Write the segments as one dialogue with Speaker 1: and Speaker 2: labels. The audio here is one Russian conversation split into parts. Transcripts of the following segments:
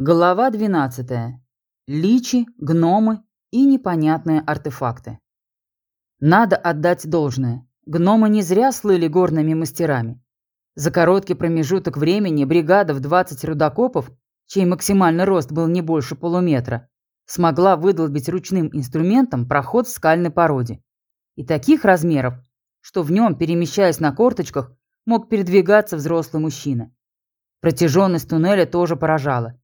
Speaker 1: Глава 12. Личи, гномы и непонятные артефакты. Надо отдать должное. Гномы не зря слыли горными мастерами. За короткий промежуток времени бригада в 20 рудокопов, чей максимальный рост был не больше полуметра, смогла выдолбить ручным инструментом проход в скальной породе. И таких размеров, что в нем, перемещаясь на корточках, мог передвигаться взрослый мужчина. Протяженность туннеля тоже поражала.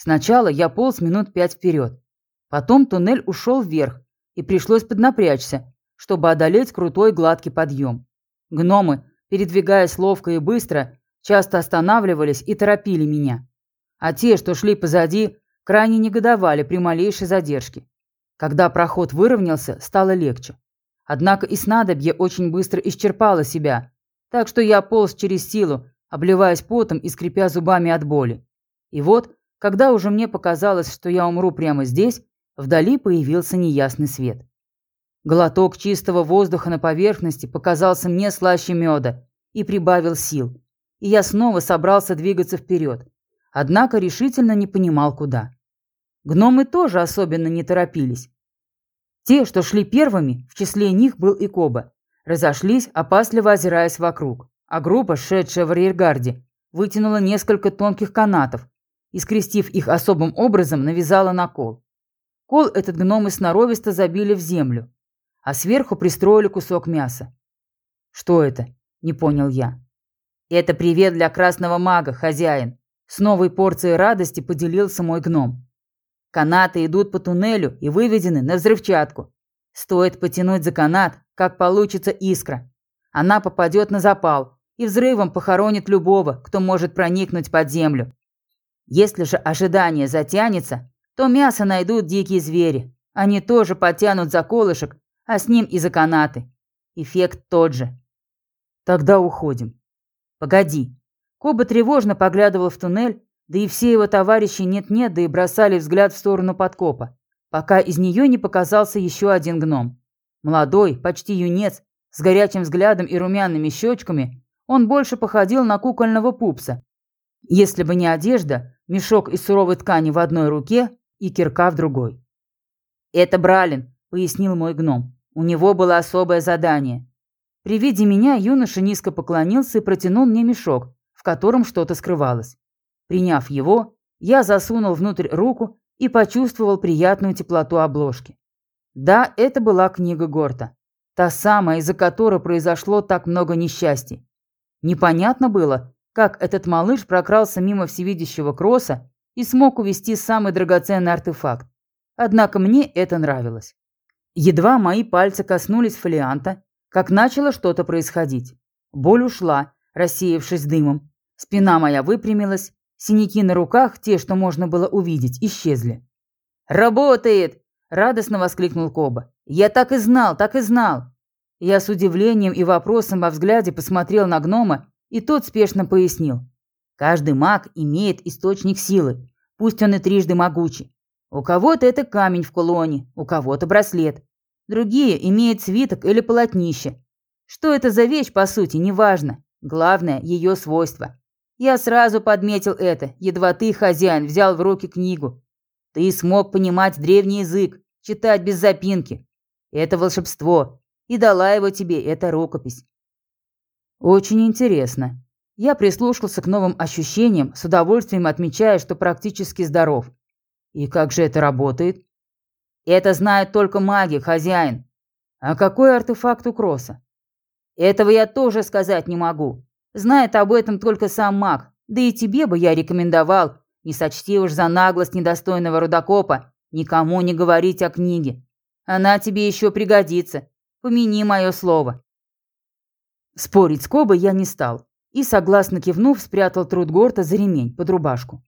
Speaker 1: Сначала я полз минут пять вперед. Потом туннель ушел вверх, и пришлось поднапрячься, чтобы одолеть крутой гладкий подъем. Гномы, передвигаясь ловко и быстро, часто останавливались и торопили меня. А те, что шли позади, крайне негодовали при малейшей задержке. Когда проход выровнялся, стало легче. Однако и снадобье очень быстро исчерпало себя, так что я полз через силу, обливаясь потом и скрипя зубами от боли. И вот когда уже мне показалось, что я умру прямо здесь, вдали появился неясный свет. Глоток чистого воздуха на поверхности показался мне слаще меда и прибавил сил. И я снова собрался двигаться вперед, однако решительно не понимал, куда. Гномы тоже особенно не торопились. Те, что шли первыми, в числе них был и Коба, разошлись, опасливо озираясь вокруг, а группа, шедшая в арьергарде, вытянула несколько тонких канатов, и, скрестив их особым образом, навязала на кол. Кол этот гномы сноровисто забили в землю, а сверху пристроили кусок мяса. «Что это?» – не понял я. «Это привет для красного мага, хозяин!» С новой порцией радости поделился мой гном. Канаты идут по туннелю и выведены на взрывчатку. Стоит потянуть за канат, как получится искра. Она попадет на запал и взрывом похоронит любого, кто может проникнуть под землю. Если же ожидание затянется, то мясо найдут дикие звери. Они тоже потянут за колышек, а с ним и за канаты. Эффект тот же. Тогда уходим. Погоди. Коба тревожно поглядывал в туннель, да и все его товарищи нет-нет, да и бросали взгляд в сторону подкопа, пока из нее не показался еще один гном. Молодой, почти юнец, с горячим взглядом и румяными щечками, он больше походил на кукольного пупса. Если бы не одежда, мешок из суровой ткани в одной руке и кирка в другой. «Это Бралин», — пояснил мой гном. «У него было особое задание». При виде меня юноша низко поклонился и протянул мне мешок, в котором что-то скрывалось. Приняв его, я засунул внутрь руку и почувствовал приятную теплоту обложки. Да, это была книга Горта. Та самая, из-за которой произошло так много несчастий. Непонятно было, как этот малыш прокрался мимо всевидящего кросса и смог увести самый драгоценный артефакт. Однако мне это нравилось. Едва мои пальцы коснулись фолианта, как начало что-то происходить. Боль ушла, рассеявшись дымом. Спина моя выпрямилась, синяки на руках, те, что можно было увидеть, исчезли. «Работает!» – радостно воскликнул Коба. «Я так и знал, так и знал!» Я с удивлением и вопросом во взгляде посмотрел на гнома и тот спешно пояснил. Каждый маг имеет источник силы, пусть он и трижды могучий. У кого-то это камень в кулоне, у кого-то браслет. Другие имеют свиток или полотнище. Что это за вещь, по сути, неважно. Главное – ее свойства. Я сразу подметил это, едва ты, хозяин, взял в руки книгу. Ты смог понимать древний язык, читать без запинки. Это волшебство. И дала его тебе эта рукопись. Очень интересно. Я прислушался к новым ощущениям, с удовольствием отмечая, что практически здоров. И как же это работает? Это знают только маги, хозяин. А какой артефакт у Кросса? Этого я тоже сказать не могу. Знает об этом только сам маг. Да и тебе бы я рекомендовал, не сочти уж за наглость недостойного рудокопа, никому не говорить о книге. Она тебе еще пригодится. Помяни мое слово. Спорить с Кобой я не стал и, согласно кивнув, спрятал труд Горта за ремень под рубашку.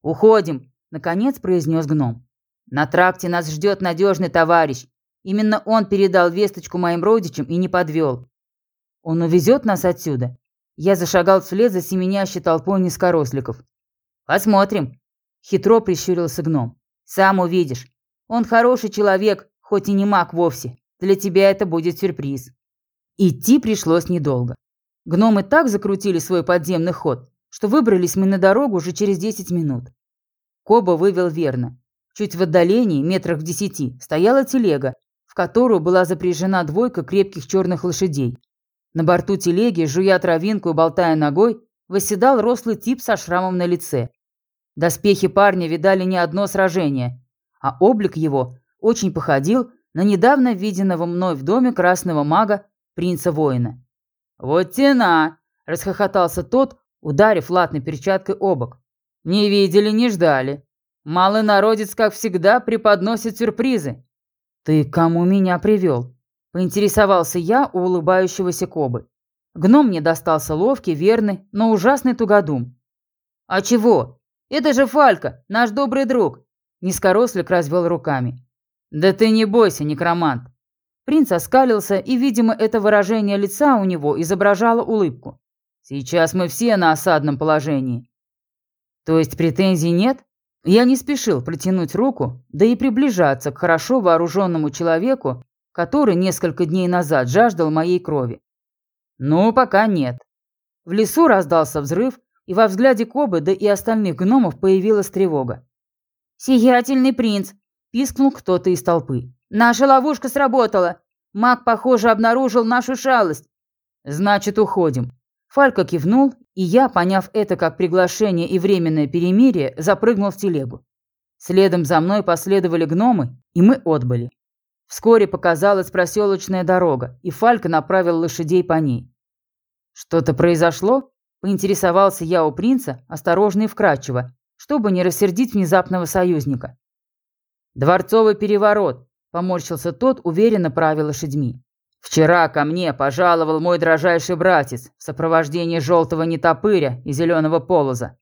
Speaker 1: «Уходим», — наконец произнес гном. «На тракте нас ждет надежный товарищ. Именно он передал весточку моим родичам и не подвел. Он увезет нас отсюда?» Я зашагал вслед за семенящей толпой низкоросликов. «Посмотрим», — хитро прищурился гном. «Сам увидишь. Он хороший человек, хоть и не маг вовсе. Для тебя это будет сюрприз». Идти пришлось недолго. Гномы так закрутили свой подземный ход, что выбрались мы на дорогу уже через 10 минут. Коба вывел верно. Чуть в отдалении, метрах в десяти, стояла телега, в которую была запряжена двойка крепких черных лошадей. На борту телеги, жуя травинку и болтая ногой, восседал рослый тип со шрамом на лице. Доспехи парня видали не одно сражение, а облик его очень походил на недавно виденного мной в доме красного мага принца-воина. «Вот тена!» – расхохотался тот, ударив латной перчаткой обок. «Не видели, не ждали. Малый народец, как всегда, преподносит сюрпризы». «Ты кому меня привел?» – поинтересовался я у улыбающегося Кобы. Гном мне достался ловкий, верный, но ужасный тугодум. «А чего? Это же Фалька, наш добрый друг!» Низкорослик развел руками. «Да ты не бойся, некромант!» Принц оскалился, и, видимо, это выражение лица у него изображало улыбку. «Сейчас мы все на осадном положении». «То есть претензий нет?» Я не спешил протянуть руку, да и приближаться к хорошо вооруженному человеку, который несколько дней назад жаждал моей крови. «Ну, пока нет». В лесу раздался взрыв, и во взгляде Кобы, да и остальных гномов появилась тревога. «Сиятельный принц!» – пискнул кто-то из толпы. «Наша ловушка сработала! Маг, похоже, обнаружил нашу шалость!» «Значит, уходим!» Фалька кивнул, и я, поняв это как приглашение и временное перемирие, запрыгнул в телегу. Следом за мной последовали гномы, и мы отбыли. Вскоре показалась проселочная дорога, и Фалька направил лошадей по ней. «Что-то произошло?» – поинтересовался я у принца, осторожно и вкрадчиво, чтобы не рассердить внезапного союзника. «Дворцовый переворот», – поморщился тот, уверенно правил лошадьми. «Вчера ко мне пожаловал мой дрожайший братец в сопровождении желтого нетопыря и зеленого полоза.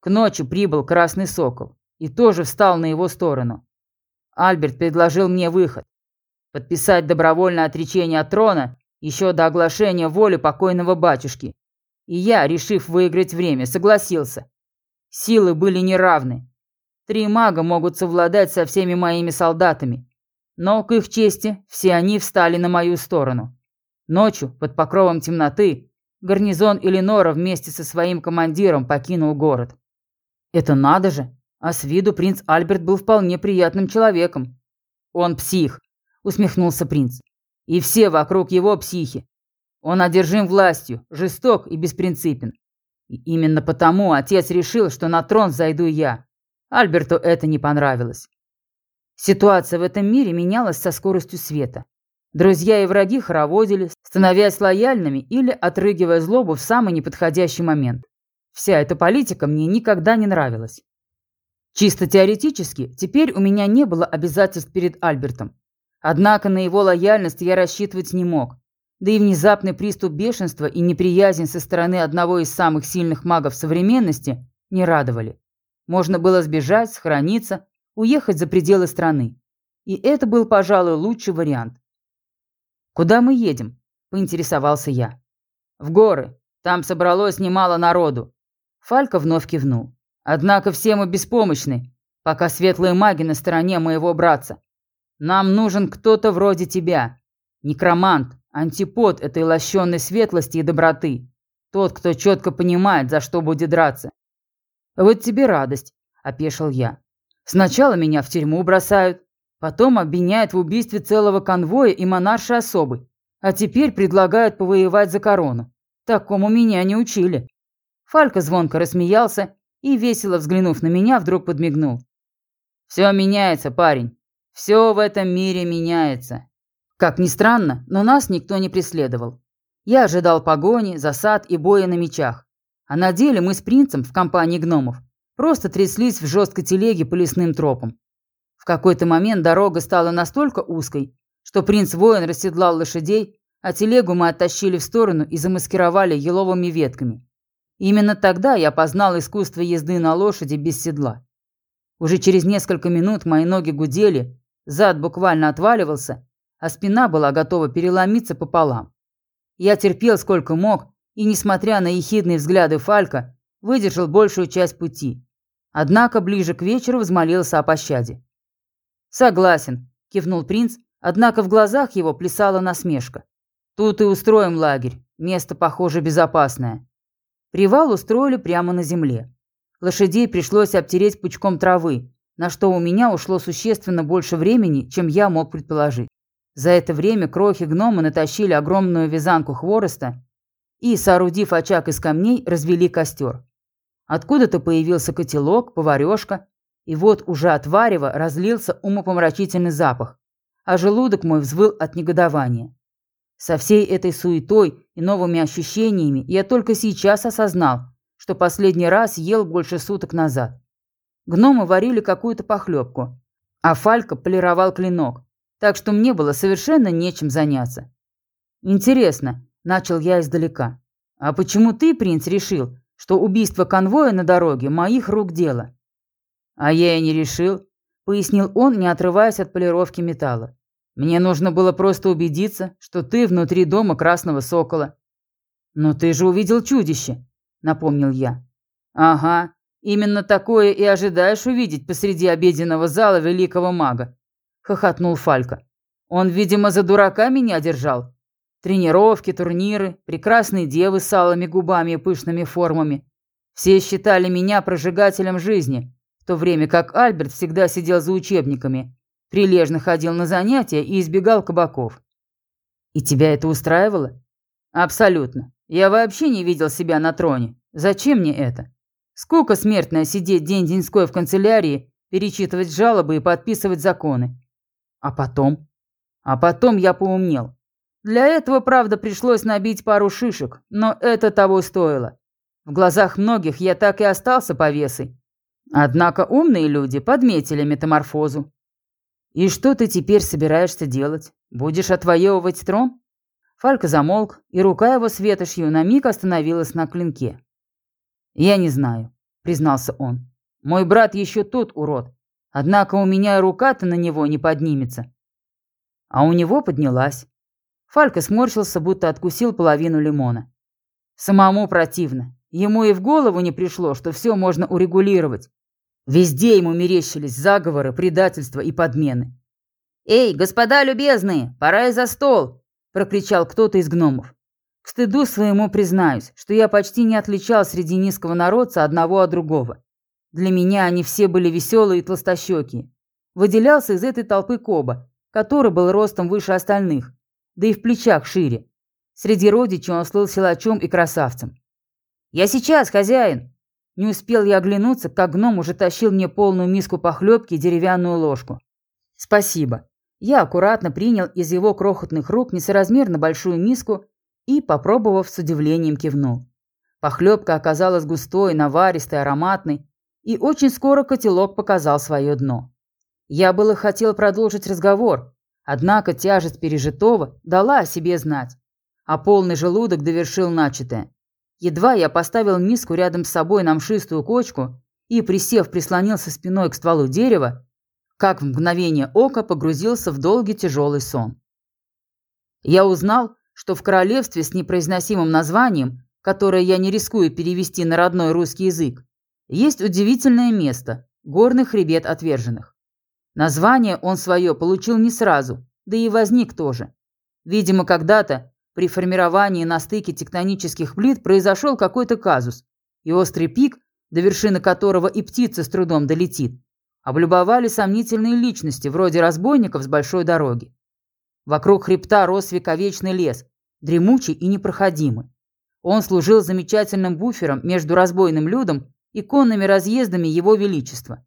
Speaker 1: К ночи прибыл красный сокол и тоже встал на его сторону. Альберт предложил мне выход. Подписать добровольное отречение от трона еще до оглашения воли покойного батюшки. И я, решив выиграть время, согласился. Силы были неравны. Три мага могут совладать со всеми моими солдатами. Но, к их чести, все они встали на мою сторону. Ночью, под покровом темноты, гарнизон Элинора вместе со своим командиром покинул город. Это надо же! А с виду принц Альберт был вполне приятным человеком. Он псих, усмехнулся принц. И все вокруг его психи. Он одержим властью, жесток и беспринципен. И именно потому отец решил, что на трон зайду я. Альберту это не понравилось. Ситуация в этом мире менялась со скоростью света. Друзья и враги хороводили, становясь лояльными или отрыгивая злобу в самый неподходящий момент. Вся эта политика мне никогда не нравилась. Чисто теоретически, теперь у меня не было обязательств перед Альбертом. Однако на его лояльность я рассчитывать не мог. Да и внезапный приступ бешенства и неприязнь со стороны одного из самых сильных магов современности не радовали. Можно было сбежать, схорониться, уехать за пределы страны. И это был, пожалуй, лучший вариант. «Куда мы едем?» – поинтересовался я. «В горы. Там собралось немало народу». Фалька вновь кивнул. «Однако все мы беспомощны, пока светлые маги на стороне моего братца. Нам нужен кто-то вроде тебя. Некромант, Антипод этой лощенной светлости и доброты. Тот, кто четко понимает, за что будет драться. Вот тебе радость, опешил я. Сначала меня в тюрьму бросают, потом обвиняют в убийстве целого конвоя и монаршей особы, а теперь предлагают повоевать за корону. Такому меня не учили. Фалька звонко рассмеялся и, весело взглянув на меня, вдруг подмигнул. «Все меняется, парень. Все в этом мире меняется. Как ни странно, но нас никто не преследовал. Я ожидал погони, засад и боя на мечах. А на деле мы с принцем в компании гномов просто тряслись в жесткой телеге по лесным тропам. В какой-то момент дорога стала настолько узкой, что принц-воин расседлал лошадей, а телегу мы оттащили в сторону и замаскировали еловыми ветками. Именно тогда я познал искусство езды на лошади без седла. Уже через несколько минут мои ноги гудели, зад буквально отваливался, а спина была готова переломиться пополам. Я терпел сколько мог, и, несмотря на ехидные взгляды Фалька, выдержал большую часть пути. Однако ближе к вечеру взмолился о пощаде. «Согласен», – кивнул принц, однако в глазах его плясала насмешка. «Тут и устроим лагерь. Место, похоже, безопасное». Привал устроили прямо на земле. Лошадей пришлось обтереть пучком травы, на что у меня ушло существенно больше времени, чем я мог предположить. За это время крохи-гномы натащили огромную вязанку хвороста и, соорудив очаг из камней, развели костер. Откуда-то появился котелок, поварешка, и вот уже от варева разлился умопомрачительный запах, а желудок мой взвыл от негодования. Со всей этой суетой и новыми ощущениями я только сейчас осознал, что последний раз ел больше суток назад. Гномы варили какую-то похлебку, а Фалька полировал клинок, так что мне было совершенно нечем заняться. «Интересно», – начал я издалека, – «а почему ты, принц, решил, что убийство конвоя на дороге – моих рук дело?» «А я и не решил», – пояснил он, не отрываясь от полировки металла. «Мне нужно было просто убедиться, что ты внутри дома Красного Сокола». «Но ты же увидел чудище», – напомнил я. «Ага, именно такое и ожидаешь увидеть посреди обеденного зала великого мага», – хохотнул Фалька. «Он, видимо, за дурака меня держал. Тренировки, турниры, прекрасные девы с алыми губами и пышными формами. Все считали меня прожигателем жизни, в то время как Альберт всегда сидел за учебниками, прилежно ходил на занятия и избегал кабаков. И тебя это устраивало? Абсолютно. Я вообще не видел себя на троне. Зачем мне это? Скука смертная сидеть день-деньской в канцелярии, перечитывать жалобы и подписывать законы. А потом? А потом я поумнел. Для этого, правда, пришлось набить пару шишек, но это того стоило. В глазах многих я так и остался повесой. Однако умные люди подметили метаморфозу. И что ты теперь собираешься делать? Будешь отвоевывать трон? Фалька замолк, и рука его светошью на миг остановилась на клинке. «Я не знаю», — признался он. «Мой брат еще тот урод. Однако у меня рука-то на него не поднимется». А у него поднялась. Фалька сморщился, будто откусил половину лимона. Самому противно. Ему и в голову не пришло, что все можно урегулировать. Везде ему мерещились заговоры, предательства и подмены. «Эй, господа любезные, пора и за стол!» – прокричал кто-то из гномов. К стыду своему признаюсь, что я почти не отличал среди низкого народца одного от другого. Для меня они все были веселые и толстощекие. Выделялся из этой толпы Коба, который был ростом выше остальных, да и в плечах шире. Среди родичей он слыл силачом и красавцем. «Я сейчас, хозяин!» Не успел я оглянуться, как гном уже тащил мне полную миску похлебки и деревянную ложку. «Спасибо», я аккуратно принял из его крохотных рук несоразмерно большую миску и, попробовав, с удивлением кивнул. Похлебка оказалась густой, наваристой, ароматной, и очень скоро котелок показал свое дно. Я было хотел продолжить разговор, однако тяжесть пережитого дала о себе знать, а полный желудок довершил начатое. Едва я поставил миску рядом с собой на мшистую кочку и, присев, прислонился спиной к стволу дерева, как в мгновение ока погрузился в долгий тяжелый сон. Я узнал, что в королевстве с непроизносимым названием, которое я не рискую перевести на родной русский язык, есть удивительное место – горный хребет отверженных. Название он свое получил не сразу, да и возник тоже. Видимо, когда-то при формировании на стыке тектонических плит произошел какой-то казус, и острый пик, до вершины которого и птица с трудом долетит, облюбовали сомнительные личности, вроде разбойников с большой дороги. Вокруг хребта рос вековечный лес, дремучий и непроходимый. Он служил замечательным буфером между разбойным людом и конными разъездами его величества.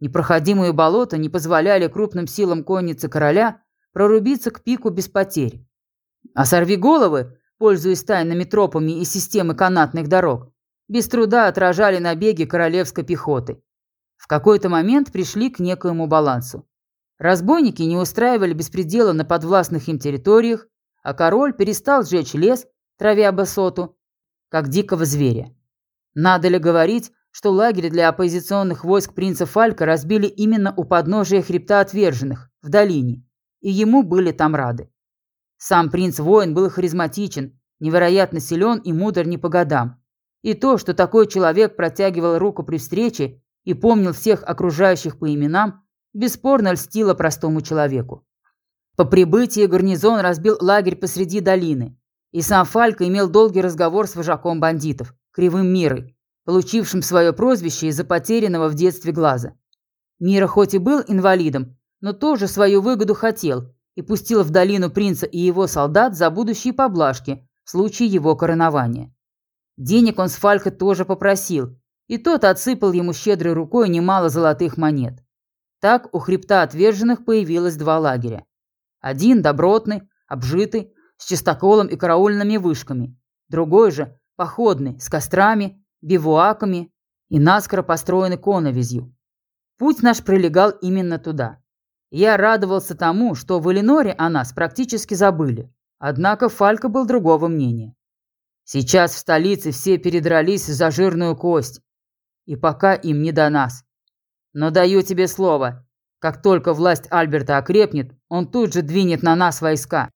Speaker 1: Непроходимые болота не позволяли крупным силам конницы короля прорубиться к пику без потерь. А сорвиголовы, пользуясь тайными тропами и системой канатных дорог, без труда отражали набеги королевской пехоты. В какой-то момент пришли к некоему балансу. Разбойники не устраивали беспредела на подвластных им территориях, а король перестал сжечь лес, травя басоту, как дикого зверя. Надо ли говорить, что лагерь для оппозиционных войск принца Фалька разбили именно у подножия хребта отверженных, в долине, и ему были там рады. Сам принц-воин был харизматичен, невероятно силен и мудр не по годам. И то, что такой человек протягивал руку при встрече и помнил всех окружающих по именам, бесспорно льстило простому человеку. По прибытии гарнизон разбил лагерь посреди долины, и сам Фалька имел долгий разговор с вожаком бандитов, Кривым Мирой, получившим свое прозвище из-за потерянного в детстве глаза. Мира хоть и был инвалидом, но тоже свою выгоду хотел и пустил в долину принца и его солдат за будущие поблажки в случае его коронования. Денег он с Фалька тоже попросил, и тот отсыпал ему щедрой рукой немало золотых монет. Так у хребта отверженных появилось два лагеря. Один добротный, обжитый, с чистоколом и караульными вышками. Другой же походный, с кострами, бивуаками и наскоро построенный коновизью. Путь наш пролегал именно туда. Я радовался тому, что в Эленоре о нас практически забыли. Однако Фалька был другого мнения. Сейчас в столице все передрались за жирную кость, и пока им не до нас. Но даю тебе слово, как только власть Альберта окрепнет, он тут же двинет на нас войска.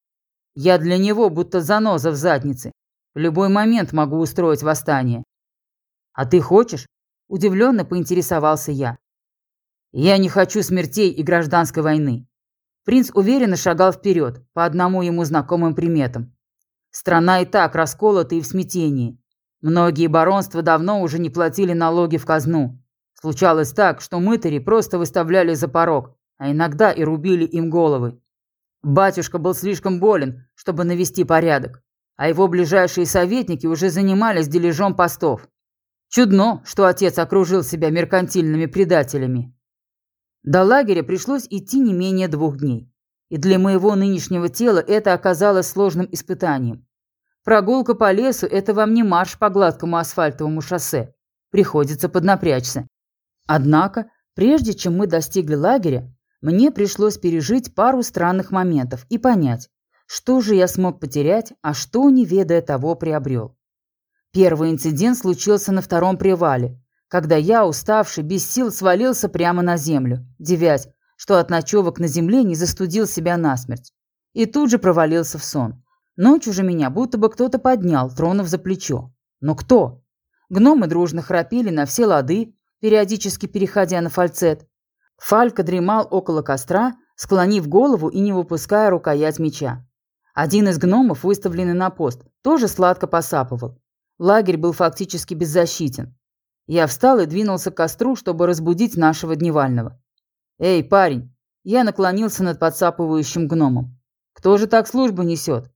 Speaker 1: Я для него будто заноза в заднице. В любой момент могу устроить восстание. А ты хочешь? Удивленно поинтересовался я. Я не хочу смертей и гражданской войны. Принц уверенно шагал вперед, по одному ему знакомым приметам. Страна и так расколота и в смятении. Многие баронства давно уже не платили налоги в казну. Случалось так, что мытари просто выставляли за порог, а иногда и рубили им головы. Батюшка был слишком болен, чтобы навести порядок, а его ближайшие советники уже занимались дележом постов. Чудно, что отец окружил себя меркантильными предателями. До лагеря пришлось идти не менее двух дней. И для моего нынешнего тела это оказалось сложным испытанием. Прогулка по лесу – это вам не марш по гладкому асфальтовому шоссе. Приходится поднапрячься. Однако, прежде чем мы достигли лагеря, мне пришлось пережить пару странных моментов и понять, что же я смог потерять, а что, не ведая того, приобрел. Первый инцидент случился на втором привале, когда я, уставший, без сил, свалился прямо на землю, девясь, что от ночевок на земле не застудил себя насмерть. И тут же провалился в сон. Ночью же меня будто бы кто-то поднял, тронув за плечо. Но кто? Гномы дружно храпели на все лады, периодически переходя на фальцет. Фалька дремал около костра, склонив голову и не выпуская рукоять меча. Один из гномов, выставленный на пост, тоже сладко посапывал. Лагерь был фактически беззащитен. Я встал и двинулся к костру, чтобы разбудить нашего дневального. «Эй, парень!» Я наклонился над подсапывающим гномом. «Кто же так службу несет?»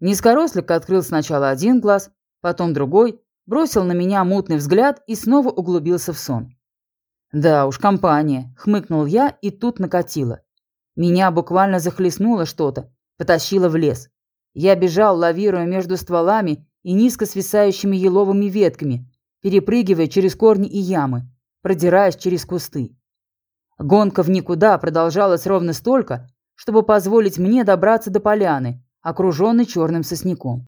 Speaker 1: Низкорослик открыл сначала один глаз, потом другой, бросил на меня мутный взгляд и снова углубился в сон. «Да уж, компания», — хмыкнул я и тут накатило. Меня буквально захлестнуло что-то, потащило в лес. Я бежал, лавируя между стволами и низко свисающими еловыми ветками, перепрыгивая через корни и ямы, продираясь через кусты. Гонка в никуда продолжалась ровно столько, чтобы позволить мне добраться до поляны, окруженный черным сосняком.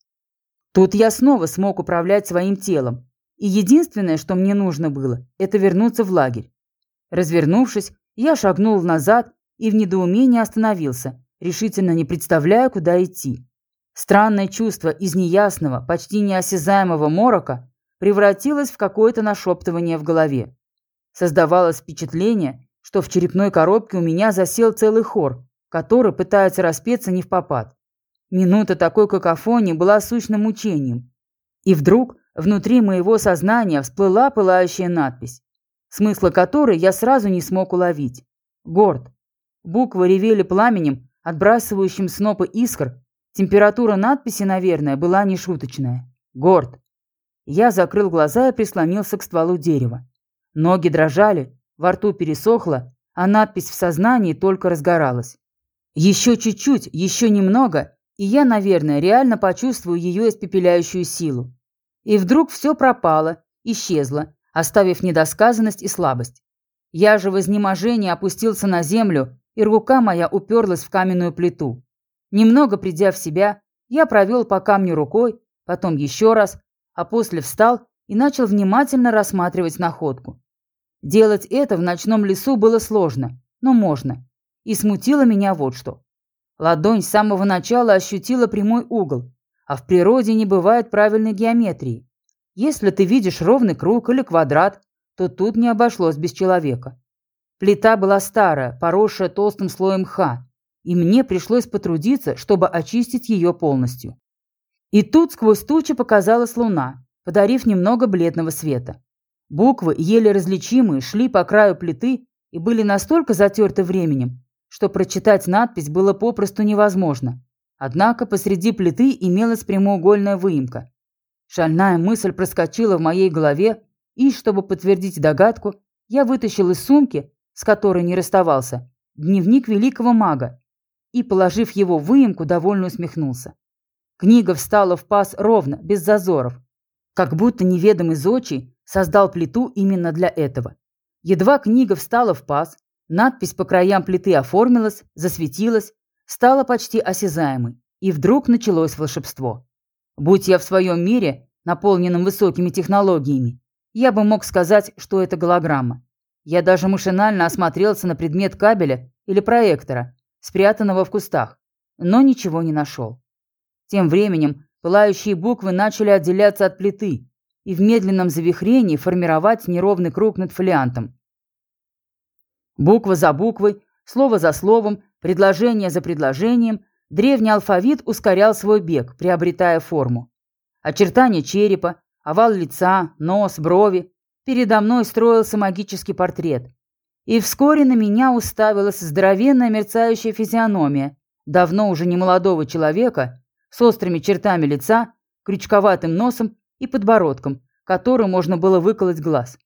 Speaker 1: Тут я снова смог управлять своим телом, и единственное, что мне нужно было, это вернуться в лагерь. Развернувшись, я шагнул назад и в недоумении остановился, решительно не представляя, куда идти. Странное чувство из неясного, почти неосязаемого морока превратилось в какое-то нашептывание в голове. Создавалось впечатление, что в черепной коробке у меня засел целый хор, который пытается распеться не в попад. Минута такой какофонии была сущным мучением. И вдруг внутри моего сознания всплыла пылающая надпись, смысла которой я сразу не смог уловить. Горд. Буквы ревели пламенем, отбрасывающим снопы искр. Температура надписи, наверное, была нешуточная. Горд. Я закрыл глаза и прислонился к стволу дерева. Ноги дрожали, во рту пересохло, а надпись в сознании только разгоралась. Еще чуть-чуть, еще немного, и я, наверное, реально почувствую ее испепеляющую силу. И вдруг все пропало, исчезло, оставив недосказанность и слабость. Я же в изнеможении опустился на землю, и рука моя уперлась в каменную плиту. Немного придя в себя, я провел по камню рукой, потом еще раз, а после встал и начал внимательно рассматривать находку. Делать это в ночном лесу было сложно, но можно. И смутило меня вот что. Ладонь с самого начала ощутила прямой угол, а в природе не бывает правильной геометрии. Если ты видишь ровный круг или квадрат, то тут не обошлось без человека. Плита была старая, поросшая толстым слоем мха, и мне пришлось потрудиться, чтобы очистить ее полностью. И тут сквозь тучи показалась луна, подарив немного бледного света. Буквы, еле различимые, шли по краю плиты и были настолько затерты временем, что прочитать надпись было попросту невозможно. Однако посреди плиты имелась прямоугольная выемка. Шальная мысль проскочила в моей голове, и, чтобы подтвердить догадку, я вытащил из сумки, с которой не расставался, дневник великого мага и, положив его в выемку, довольно усмехнулся. Книга встала в паз ровно, без зазоров, как будто неведомый зодчий создал плиту именно для этого. Едва книга встала в паз, надпись по краям плиты оформилась, засветилась, стала почти осязаемой, и вдруг началось волшебство. Будь я в своем мире, наполненном высокими технологиями, я бы мог сказать, что это голограмма. Я даже машинально осмотрелся на предмет кабеля или проектора, спрятанного в кустах, но ничего не нашел. Тем временем пылающие буквы начали отделяться от плиты и в медленном завихрении формировать неровный круг над фолиантом. Буква за буквой, слово за словом, предложение за предложением, древний алфавит ускорял свой бег, приобретая форму. Очертания черепа, овал лица, нос, брови, Передо мной строился магический портрет. И вскоре на меня уставилась здоровенная мерцающая физиономия давно уже не молодого человека с острыми чертами лица, крючковатым носом и подбородком, который можно было выколоть глаз.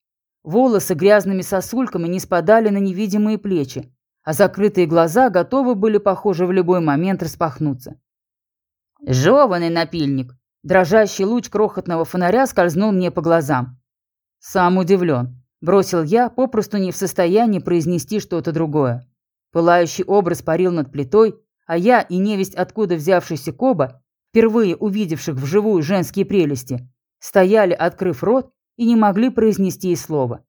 Speaker 1: Волосы грязными сосульками не спадали на невидимые плечи, а закрытые глаза готовы были, похоже, в любой момент распахнуться. «Жеванный напильник!» Дрожащий луч крохотного фонаря скользнул мне по глазам. «Сам удивлен», – бросил я, попросту не в состоянии произнести что-то другое. Пылающий образ парил над плитой, а я и невесть откуда взявшийся Коба, впервые увидевших вживую женские прелести, стояли, открыв рот, и не могли произнести и слова.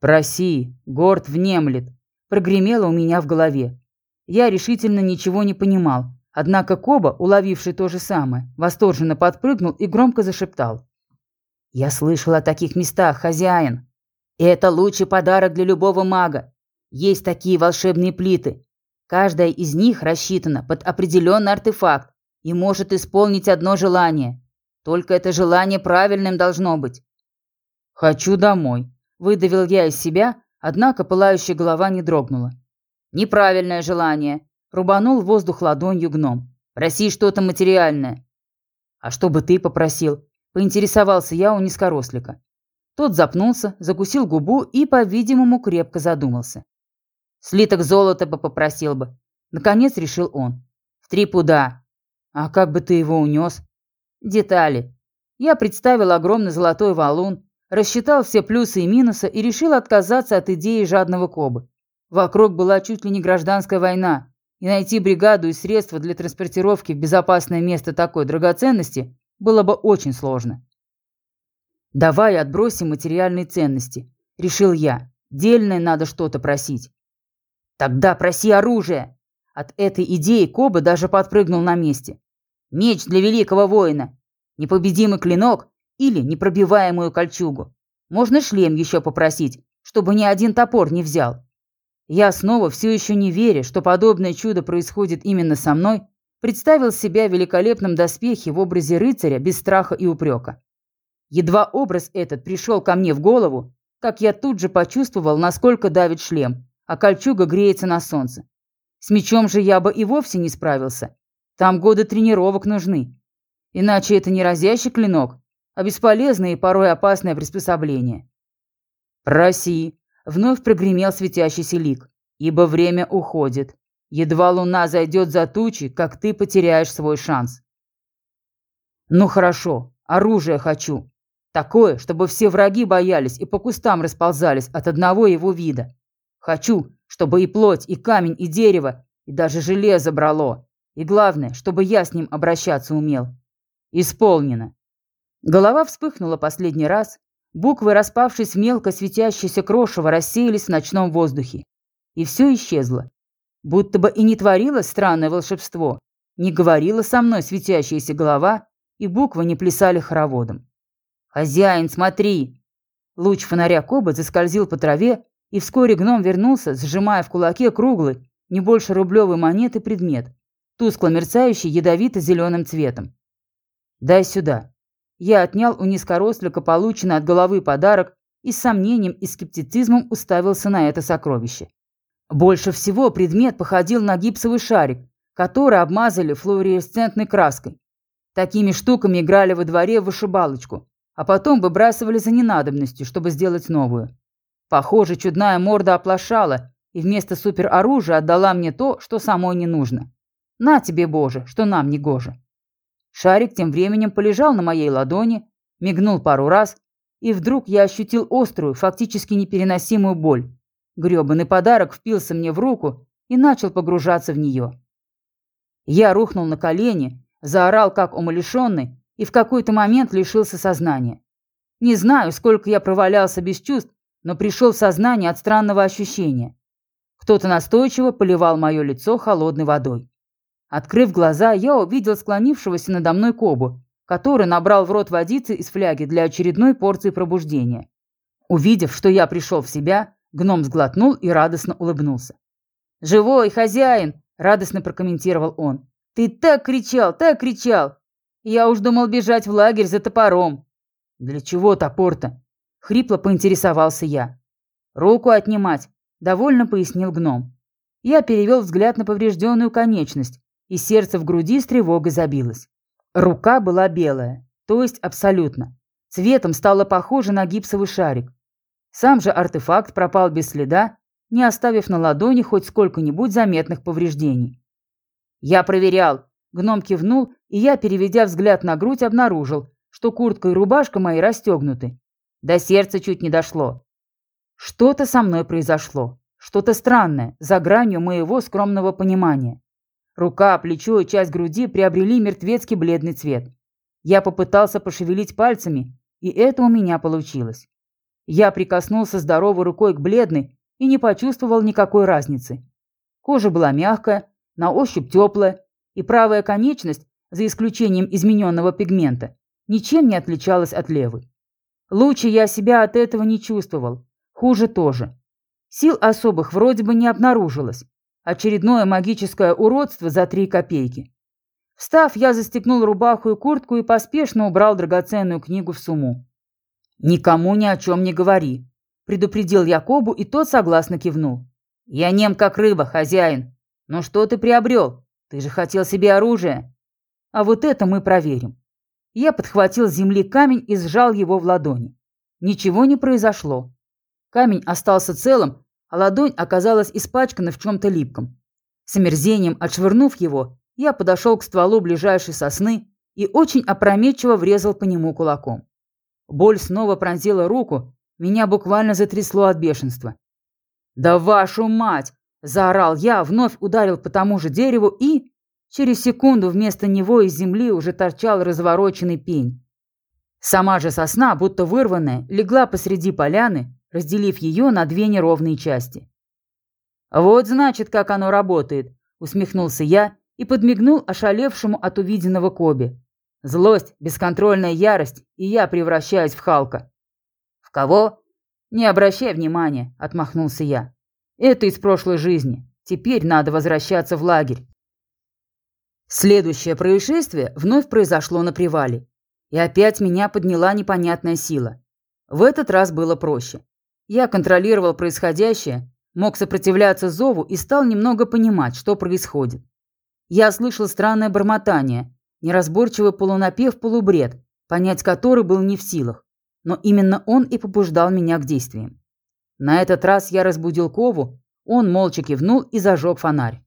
Speaker 1: «Проси, горд внемлет», – прогремело у меня в голове. Я решительно ничего не понимал, однако Коба, уловивший то же самое, восторженно подпрыгнул и громко зашептал. Я слышал о таких местах, хозяин. И это лучший подарок для любого мага. Есть такие волшебные плиты. Каждая из них рассчитана под определенный артефакт и может исполнить одно желание. Только это желание правильным должно быть. «Хочу домой», – выдавил я из себя, однако пылающая голова не дрогнула. «Неправильное желание», – рубанул воздух ладонью гном. «Проси что-то материальное». «А что бы ты попросил?» Поинтересовался я у низкорослика. Тот запнулся, закусил губу и, по-видимому, крепко задумался. Слиток золота бы попросил бы. Наконец решил он. В три пуда. А как бы ты его унес? Детали. Я представил огромный золотой валун, рассчитал все плюсы и минусы и решил отказаться от идеи жадного Кобы. Вокруг была чуть ли не гражданская война, и найти бригаду и средства для транспортировки в безопасное место такой драгоценности было бы очень сложно. «Давай отбросим материальные ценности», — решил я. «Дельное надо что-то просить». «Тогда проси оружие!» От этой идеи Коба даже подпрыгнул на месте. «Меч для великого воина! Непобедимый клинок или непробиваемую кольчугу! Можно шлем еще попросить, чтобы ни один топор не взял!» Я снова, все еще не веря, что подобное чудо происходит именно со мной, представил себя в великолепном доспехе в образе рыцаря без страха и упрека. Едва образ этот пришел ко мне в голову, как я тут же почувствовал, насколько давит шлем, а кольчуга греется на солнце. С мечом же я бы и вовсе не справился. Там годы тренировок нужны. Иначе это не разящий клинок, а бесполезное и порой опасное приспособление. «Проси!» — вновь прогремел светящийся лик, ибо время уходит. Едва луна зайдет за тучи, как ты потеряешь свой шанс. Ну хорошо, оружие хочу. Такое, чтобы все враги боялись и по кустам расползались от одного его вида. Хочу, чтобы и плоть, и камень, и дерево, и даже железо брало. И главное, чтобы я с ним обращаться умел. Исполнено. Голова вспыхнула последний раз, буквы, распавшись мелко светящееся крошево, рассеялись в ночном воздухе. И все исчезло. Будто бы и не творилось странное волшебство, не говорила со мной светящаяся голова, и буквы не плясали хороводом. «Хозяин, смотри!» Луч фонаря Коба заскользил по траве, и вскоре гном вернулся, сжимая в кулаке круглый, не больше рублевой монеты предмет, тускло мерцающий ядовито-зеленым цветом. «Дай сюда». Я отнял у низкорослика полученный от головы подарок и с сомнением и скептицизмом уставился на это сокровище. Больше всего предмет походил на гипсовый шарик, который обмазали флуоресцентной краской. Такими штуками играли во дворе в вышибалочку, а потом выбрасывали за ненадобностью, чтобы сделать новую. Похоже, чудная морда оплошала и вместо супероружия отдала мне то, что самой не нужно. На тебе, Боже, что нам не гоже. Шарик тем временем полежал на моей ладони, мигнул пару раз, и вдруг я ощутил острую, фактически непереносимую боль. Грёбаный подарок впился мне в руку и начал погружаться в нее. Я рухнул на колени, заорал как умалишенный и в какой-то момент лишился сознания. Не знаю, сколько я провалялся без чувств, но пришел в сознание от странного ощущения. Кто-то настойчиво поливал мое лицо холодной водой. Открыв глаза, я увидел склонившегося надо мной Кобу, который набрал в рот водицы из фляги для очередной порции пробуждения. Увидев, что я пришел в себя, гном сглотнул и радостно улыбнулся. «Живой, хозяин!» – радостно прокомментировал он. «Ты так кричал, так кричал! Я уж думал бежать в лагерь за топором!» «Для чего топор-то?» – хрипло поинтересовался я. «Руку отнимать», – довольно пояснил гном. Я перевел взгляд на поврежденную конечность, и сердце в груди с тревогой забилось. Рука была белая, то есть абсолютно. Цветом стало похоже на гипсовый шарик. Сам же артефакт пропал без следа, не оставив на ладони хоть сколько-нибудь заметных повреждений. «Я проверял», — гном кивнул, и я, переведя взгляд на грудь, обнаружил, что куртка и рубашка мои расстегнуты. До сердца чуть не дошло. Что-то со мной произошло, что-то странное, за гранью моего скромного понимания. Рука, плечо и часть груди приобрели мертвецкий бледный цвет. Я попытался пошевелить пальцами, и это у меня получилось. Я прикоснулся здоровой рукой к бледной и не почувствовал никакой разницы. Кожа была мягкая, на ощупь теплая, и правая конечность, за исключением измененного пигмента, ничем не отличалась от левой. Лучше я себя от этого не чувствовал, хуже тоже. Сил особых вроде бы не обнаружилось, Очередное магическое уродство за три копейки. Встав, я застегнул рубаху и куртку и поспешно убрал драгоценную книгу в сумму. «Никому ни о чем не говори», — предупредил Якобу, и тот согласно кивнул. «Я нем как рыба, хозяин. Но что ты приобрел? Ты же хотел себе оружие». «А вот это мы проверим». Я подхватил с земли камень и сжал его в ладони. Ничего не произошло. Камень остался целым, а ладонь оказалась испачкана в чем-то липком. С омерзением отшвырнув его, я подошел к стволу ближайшей сосны и очень опрометчиво врезал по нему кулаком. Боль снова пронзила руку, меня буквально затрясло от бешенства. «Да вашу мать!» – заорал я, вновь ударил по тому же дереву и... Через секунду вместо него из земли уже торчал развороченный пень. Сама же сосна, будто вырванная, легла посреди поляны разделив ее на две неровные части. «Вот значит, как оно работает», — усмехнулся я и подмигнул ошалевшему от увиденного Коби. Злость, бесконтрольная ярость, и я превращаюсь в Халка. «В кого?» «Не обращай внимания», — отмахнулся я. «Это из прошлой жизни. Теперь надо возвращаться в лагерь». Следующее происшествие вновь произошло на привале. И опять меня подняла непонятная сила. В этот раз было проще. Я контролировал происходящее, мог сопротивляться зову и стал немного понимать, что происходит. Я слышал странное бормотание, неразборчивый полунапев-полубред, понять который был не в силах, но именно он и побуждал меня к действиям. На этот раз я разбудил Кову, он молча кивнул и зажег фонарь.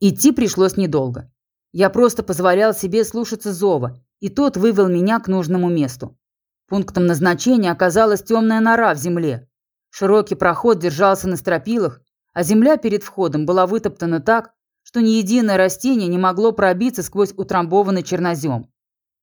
Speaker 1: Идти пришлось недолго. Я просто позволял себе слушаться зова, и тот вывел меня к нужному месту. Пунктом назначения оказалась темная нора в земле, Широкий проход держался на стропилах, а земля перед входом была вытоптана так, что ни единое растение не могло пробиться сквозь утрамбованный чернозем.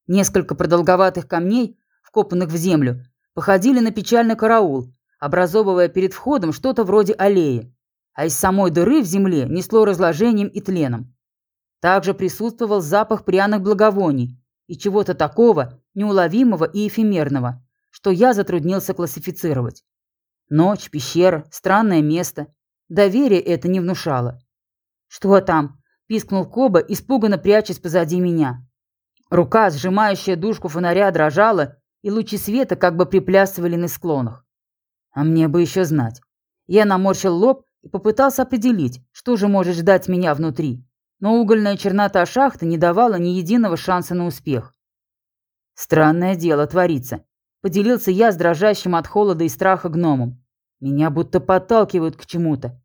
Speaker 1: Несколько продолговатых камней, вкопанных в землю, походили на печальный караул, образовывая перед входом что-то вроде аллеи, а из самой дыры в земле несло разложением и тленом. Также присутствовал запах пряных благовоний и чего-то такого неуловимого и эфемерного, что я затруднился классифицировать. Ночь, пещера, странное место. Доверие это не внушало. «Что там?» – пискнул Коба, испуганно прячась позади меня. Рука, сжимающая дужку фонаря, дрожала, и лучи света как бы приплясывали на склонах. А мне бы еще знать. Я наморщил лоб и попытался определить, что же может ждать меня внутри. Но угольная чернота шахты не давала ни единого шанса на успех. Странное дело творится. Поделился я с дрожащим от холода и страха гномом. Меня будто подталкивают к чему-то.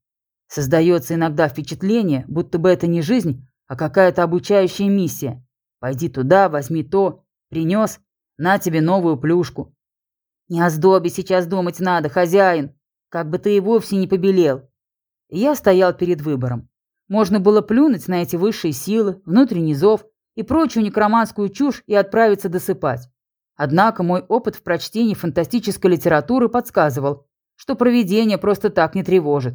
Speaker 1: Создается иногда впечатление, будто бы это не жизнь, а какая-то обучающая миссия. Пойди туда, возьми то, принес, на тебе новую плюшку. Не о сдобе сейчас думать надо, хозяин. Как бы ты и вовсе не побелел. я стоял перед выбором. Можно было плюнуть на эти высшие силы, внутренний зов и прочую некроманскую чушь и отправиться досыпать. Однако мой опыт в прочтении фантастической литературы подсказывал, что провидение просто так не тревожит.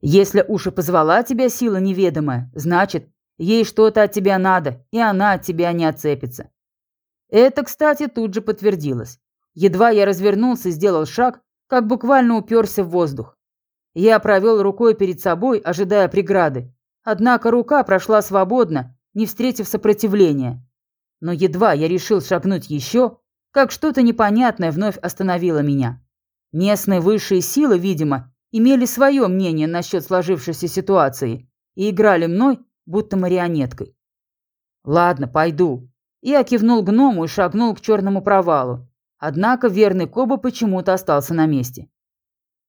Speaker 1: Если уж и позвала тебя сила неведомая, значит, ей что-то от тебя надо, и она от тебя не отцепится. Это, кстати, тут же подтвердилось. Едва я развернулся и сделал шаг, как буквально уперся в воздух. Я провел рукой перед собой, ожидая преграды. Однако рука прошла свободно, не встретив сопротивления. Но едва я решил шагнуть еще, как что-то непонятное вновь остановило меня. Местные высшие силы, видимо, имели свое мнение насчет сложившейся ситуации и играли мной, будто марионеткой. «Ладно, пойду». Я кивнул гному и шагнул к черному провалу. Однако верный Коба почему-то остался на месте.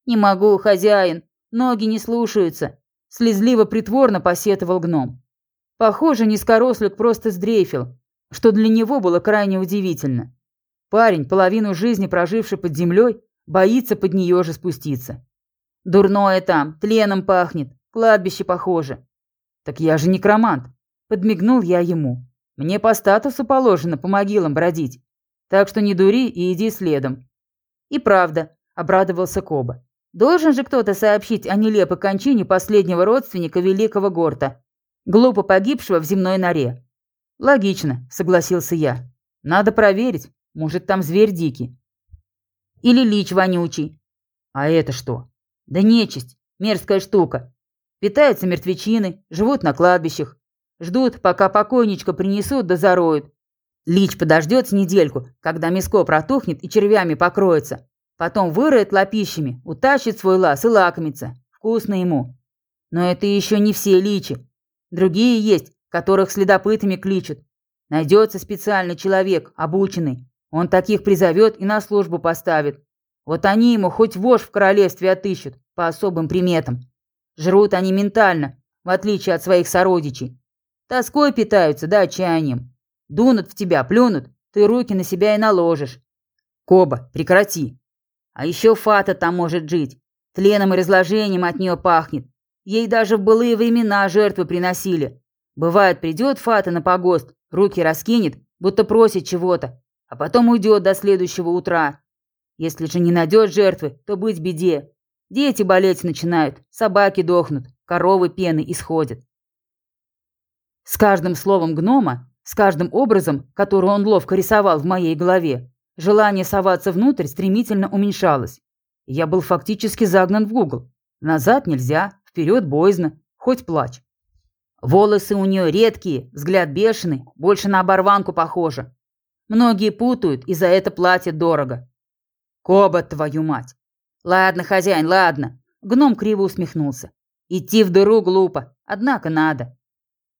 Speaker 1: «Не могу, хозяин, ноги не слушаются», – слезливо-притворно посетовал гном. Похоже, низкорослик просто сдрейфил, что для него было крайне удивительно. Парень, половину жизни проживший под землей, боится под нее же спуститься. Дурное там, тленом пахнет, кладбище похоже. Так я же некромант. Подмигнул я ему. Мне по статусу положено по могилам бродить. Так что не дури и иди следом. И правда, обрадовался Коба. Должен же кто-то сообщить о нелепой кончине последнего родственника великого Горта, глупо погибшего в земной норе. Логично, согласился я. Надо проверить. Может, там зверь дикий. Или лич вонючий. А это что? Да нечисть, мерзкая штука. Питаются мертвечины, живут на кладбищах. Ждут, пока покойничка принесут да зароют. Лич подождет недельку, когда миско протухнет и червями покроется. Потом выроет лапищами, утащит свой лаз и лакомится. Вкусно ему. Но это еще не все личи. Другие есть, которых следопытами кличут. Найдется специальный человек, обученный, он таких призовет и на службу поставит. Вот они ему хоть вож в королевстве отыщут, по особым приметам. Жрут они ментально, в отличие от своих сородичей. Тоской питаются, да отчаянием. Дунут в тебя, плюнут, ты руки на себя и наложишь. Коба, прекрати. А еще Фата там может жить. Тленом и разложением от нее пахнет. Ей даже в былые времена жертвы приносили. Бывает, придет Фата на погост, руки раскинет, будто просит чего-то, а потом уйдет до следующего утра. Если же не найдет жертвы, то быть беде. Дети болеть начинают, собаки дохнут, коровы пены исходят. С каждым словом гнома, с каждым образом, который он ловко рисовал в моей голове, желание соваться внутрь стремительно уменьшалось. Я был фактически загнан в угол. Назад нельзя, вперед боязно, хоть плачь. Волосы у нее редкие, взгляд бешеный, больше на оборванку похоже. Многие путают, и за это платят дорого. Коба, твою мать! Ладно, хозяин, ладно. Гном криво усмехнулся. Идти в дыру глупо, однако надо.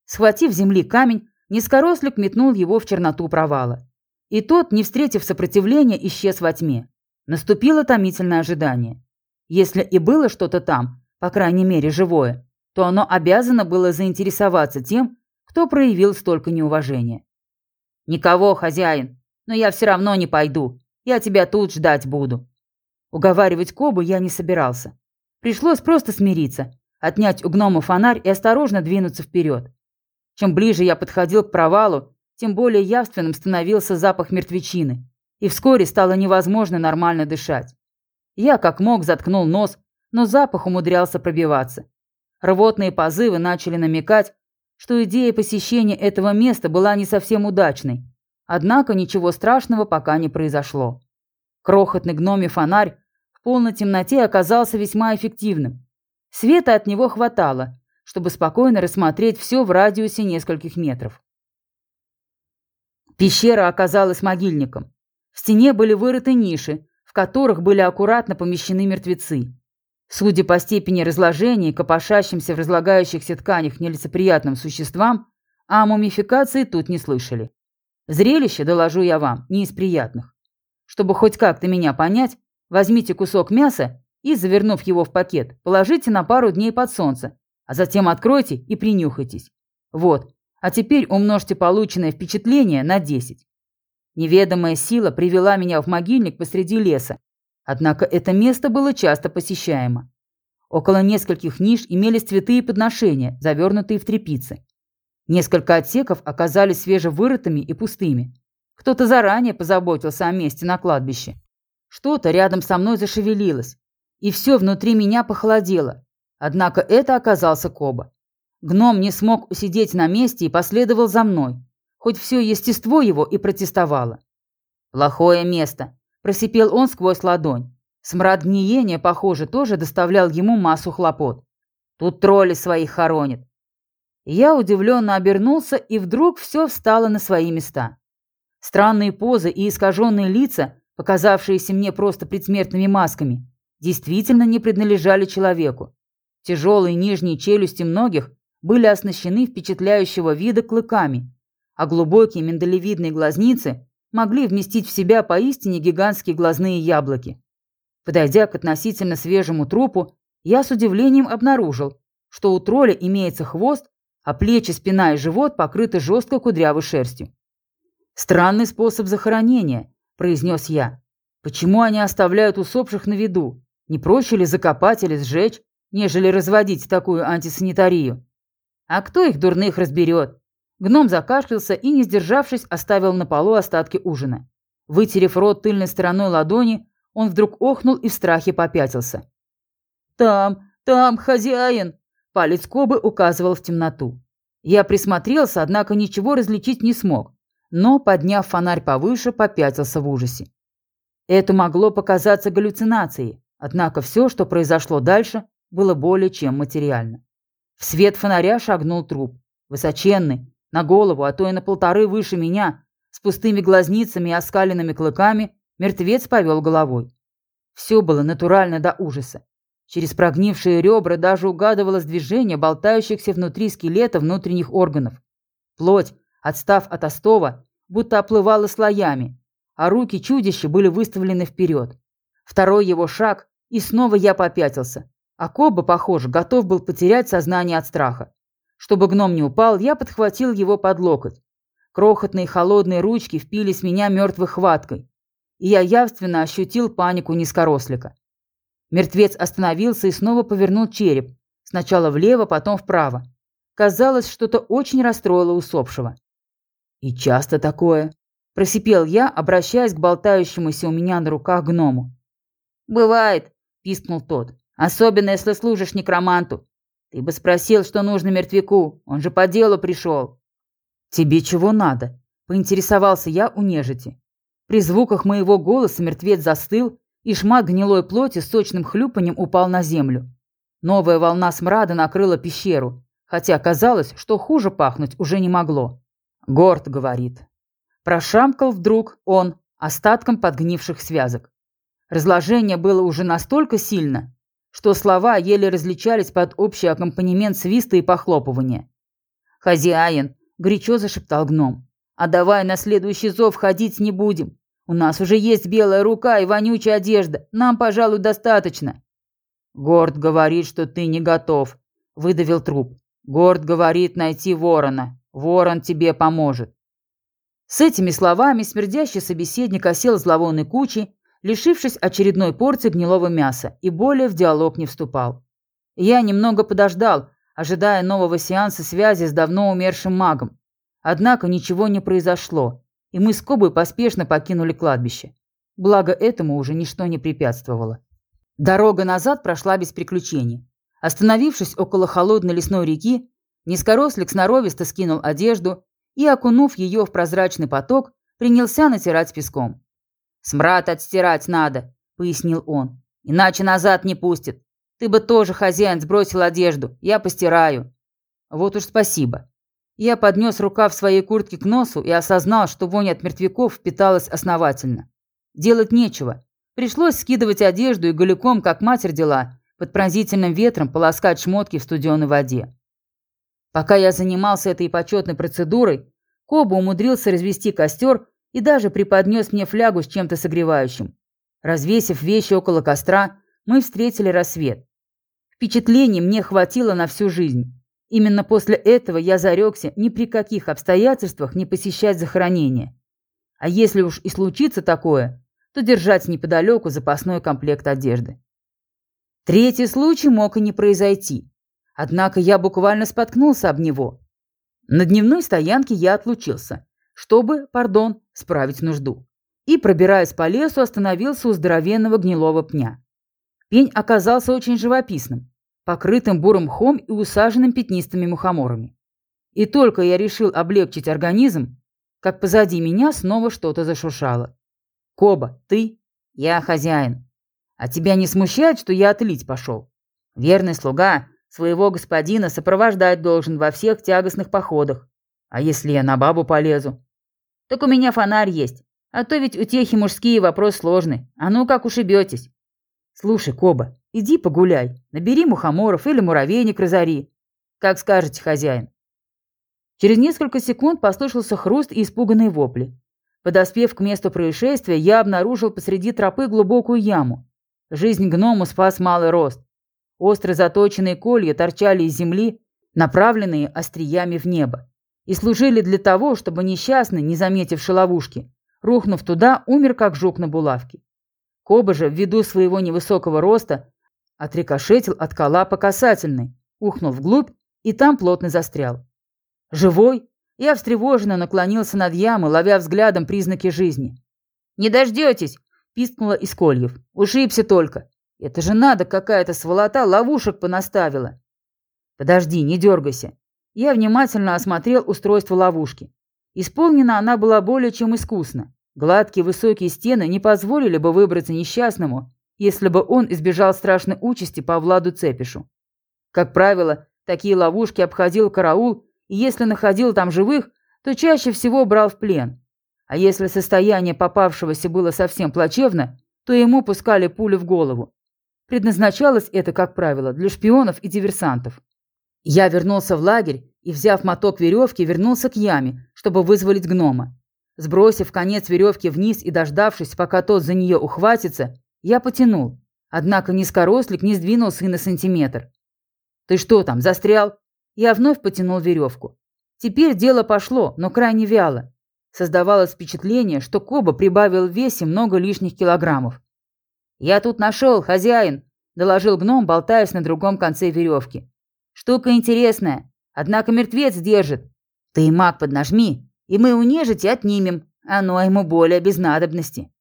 Speaker 1: Схватив земли камень, низкорослик метнул его в черноту провала. И тот, не встретив сопротивления, исчез во тьме. Наступило томительное ожидание. Если и было что-то там, по крайней мере живое, то оно обязано было заинтересоваться тем, кто проявил столько неуважения. «Никого, хозяин, но я все равно не пойду. Я тебя тут ждать буду». Уговаривать Кобу я не собирался. Пришлось просто смириться, отнять у гнома фонарь и осторожно двинуться вперед. Чем ближе я подходил к провалу, тем более явственным становился запах мертвечины, и вскоре стало невозможно нормально дышать. Я как мог заткнул нос, но запах умудрялся пробиваться. Рвотные позывы начали намекать, что идея посещения этого места была не совсем удачной. Однако ничего страшного пока не произошло. Крохотный гномий фонарь в полной темноте оказался весьма эффективным. Света от него хватало, чтобы спокойно рассмотреть все в радиусе нескольких метров. Пещера оказалась могильником. В стене были вырыты ниши, в которых были аккуратно помещены мертвецы. Судя по степени разложения и копошащимся в разлагающихся тканях нелицеприятным существам, о мумификации тут не слышали. Зрелище, доложу я вам, не из приятных. Чтобы хоть как-то меня понять, возьмите кусок мяса и, завернув его в пакет, положите на пару дней под солнце, а затем откройте и принюхайтесь. Вот, а теперь умножьте полученное впечатление на 10. Неведомая сила привела меня в могильник посреди леса, однако это место было часто посещаемо. Около нескольких ниш имелись цветы и подношения, завернутые в тряпицы. Несколько отсеков оказались свежевырытыми и пустыми. Кто-то заранее позаботился о месте на кладбище. Что-то рядом со мной зашевелилось, и все внутри меня похолодело. Однако это оказался Коба. Гном не смог усидеть на месте и последовал за мной, хоть все естество его и протестовало. «Плохое место», – просипел он сквозь ладонь. Смрад гниения, похоже, тоже доставлял ему массу хлопот. «Тут тролли своих хоронят. Я удивленно обернулся, и вдруг все встало на свои места. Странные позы и искаженные лица, показавшиеся мне просто предсмертными масками, действительно не принадлежали человеку. Тяжелые нижние челюсти многих были оснащены впечатляющего вида клыками, а глубокие миндалевидные глазницы могли вместить в себя поистине гигантские глазные яблоки. Подойдя к относительно свежему трупу, я с удивлением обнаружил, что у тролля имеется хвост а плечи, спина и живот покрыты жесткой кудрявой шерстью. «Странный способ захоронения», – произнес я. «Почему они оставляют усопших на виду? Не проще ли закопать или сжечь, нежели разводить такую антисанитарию? А кто их дурных разберет?» Гном закашлялся и, не сдержавшись, оставил на полу остатки ужина. Вытерев рот тыльной стороной ладони, он вдруг охнул и в страхе попятился. «Там, там, хозяин!» Палец Кобы указывал в темноту. Я присмотрелся, однако ничего различить не смог, но, подняв фонарь повыше, попятился в ужасе. Это могло показаться галлюцинацией, однако все, что произошло дальше, было более чем материально. В свет фонаря шагнул труп, высоченный, на голову, а то и на полторы выше меня, с пустыми глазницами и оскаленными клыками, мертвец повел головой. Все было натурально до ужаса. Через прогнившие ребра даже угадывалось движение болтающихся внутри скелета внутренних органов. Плоть, отстав от остова, будто оплывала слоями, а руки чудища были выставлены вперед. Второй его шаг, и снова я попятился. А Коба, похоже, готов был потерять сознание от страха. Чтобы гном не упал, я подхватил его под локоть. Крохотные холодные ручки впились в меня мертвой хваткой, и я явственно ощутил панику низкорослика. Мертвец остановился и снова повернул череп. Сначала влево, потом вправо. Казалось, что-то очень расстроило усопшего. «И часто такое?» – просипел я, обращаясь к болтающемуся у меня на руках гному. «Бывает», – пискнул тот. «Особенно, если служишь некроманту. Ты бы спросил, что нужно мертвяку, он же по делу пришел». «Тебе чего надо?» – поинтересовался я у нежити. При звуках моего голоса мертвец застыл и шмат гнилой плоти с сочным хлюпанием упал на землю. Новая волна смрада накрыла пещеру, хотя казалось, что хуже пахнуть уже не могло. Горд говорит. Прошамкал вдруг он остатком подгнивших связок. Разложение было уже настолько сильно, что слова еле различались под общий аккомпанемент свиста и похлопывания. «Хозяин!» – горячо зашептал гном. «А давай на следующий зов ходить не будем. У нас уже есть белая рука и вонючая одежда. Нам, пожалуй, достаточно. Горд говорит, что ты не готов, выдавил труп. Горд говорит найти ворона. Ворон тебе поможет. С этими словами смердящий собеседник осел зловонной кучей, лишившись очередной порции гнилого мяса, и более в диалог не вступал. Я немного подождал, ожидая нового сеанса связи с давно умершим магом. Однако ничего не произошло, и мы с Кобой поспешно покинули кладбище. Благо этому уже ничто не препятствовало. Дорога назад прошла без приключений. Остановившись около холодной лесной реки, низкорослик сноровисто скинул одежду и, окунув ее в прозрачный поток, принялся натирать песком. «Смрад отстирать надо», — пояснил он. «Иначе назад не пустит. Ты бы тоже, хозяин, сбросил одежду. Я постираю». «Вот уж спасибо. Я поднес рукав своей куртки к носу и осознал, что вонь от мертвяков впиталась основательно. Делать нечего. Пришлось скидывать одежду и голиком, как матерь дела, под пронзительным ветром полоскать шмотки в студеной воде. Пока я занимался этой почетной процедурой, Коба умудрился развести костер и даже преподнес мне флягу с чем-то согревающим. Развесив вещи около костра, мы встретили рассвет. Впечатлений мне хватило на всю жизнь. Именно после этого я зарекся ни при каких обстоятельствах не посещать захоронение. А если уж и случится такое, то держать неподалеку запасной комплект одежды. Третий случай мог и не произойти. Однако я буквально споткнулся об него. На дневной стоянке я отлучился, чтобы, пардон, справить нужду. И, пробираясь по лесу, остановился у здоровенного гнилого пня. Пень оказался очень живописным, покрытым бурым мхом и усаженным пятнистыми мухоморами. И только я решил облегчить организм, как позади меня снова что-то зашуршало. «Коба, ты?» «Я хозяин. А тебя не смущает, что я отлить пошел?» «Верный слуга своего господина сопровождать должен во всех тягостных походах. А если я на бабу полезу?» «Так у меня фонарь есть. А то ведь утехи мужские вопрос сложный. А ну как ушибетесь?» «Слушай, Коба, иди погуляй. Набери мухоморов или муравейник разори. Как скажете, хозяин». Через несколько секунд послышался хруст и испуганные вопли. Подоспев к месту происшествия, я обнаружил посреди тропы глубокую яму. Жизнь гному спас малый рост. Остро заточенные колья торчали из земли, направленные остриями в небо, и служили для того, чтобы несчастный, не заметивший ловушки, рухнув туда, умер как жук на булавке. Коба же, ввиду своего невысокого роста, отрикошетил от кола по касательной, ухнул вглубь и там плотно застрял. Живой? Я встревоженно наклонился над ямой, ловя взглядом признаки жизни. «Не дождетесь!» – пискнула из кольев. «Ушибся только. Это же надо, какая-то сволота ловушек понаставила». «Подожди, не дергайся». Я внимательно осмотрел устройство ловушки. Исполнена она была более чем искусно. Гладкие высокие стены не позволили бы выбраться несчастному, если бы он избежал страшной участи по Владу Цепишу. Как правило, такие ловушки обходил караул и если находил там живых, то чаще всего брал в плен. А если состояние попавшегося было совсем плачевно, то ему пускали пули в голову. Предназначалось это, как правило, для шпионов и диверсантов. Я вернулся в лагерь и, взяв моток веревки, вернулся к яме, чтобы вызволить гнома. Сбросив конец веревки вниз и дождавшись, пока тот за нее ухватится, я потянул. Однако низкорослик не сдвинулся и на сантиметр. «Ты что там, застрял?» Я вновь потянул веревку. Теперь дело пошло, но крайне вяло. Создавалось впечатление, что Коба прибавил в весе много лишних килограммов. «Я тут нашел, хозяин», – доложил гном, болтаясь на другом конце веревки. «Штука интересная, однако мертвец держит. Ты, маг, поднажми, и мы у нежити отнимем, оно ему более без надобности».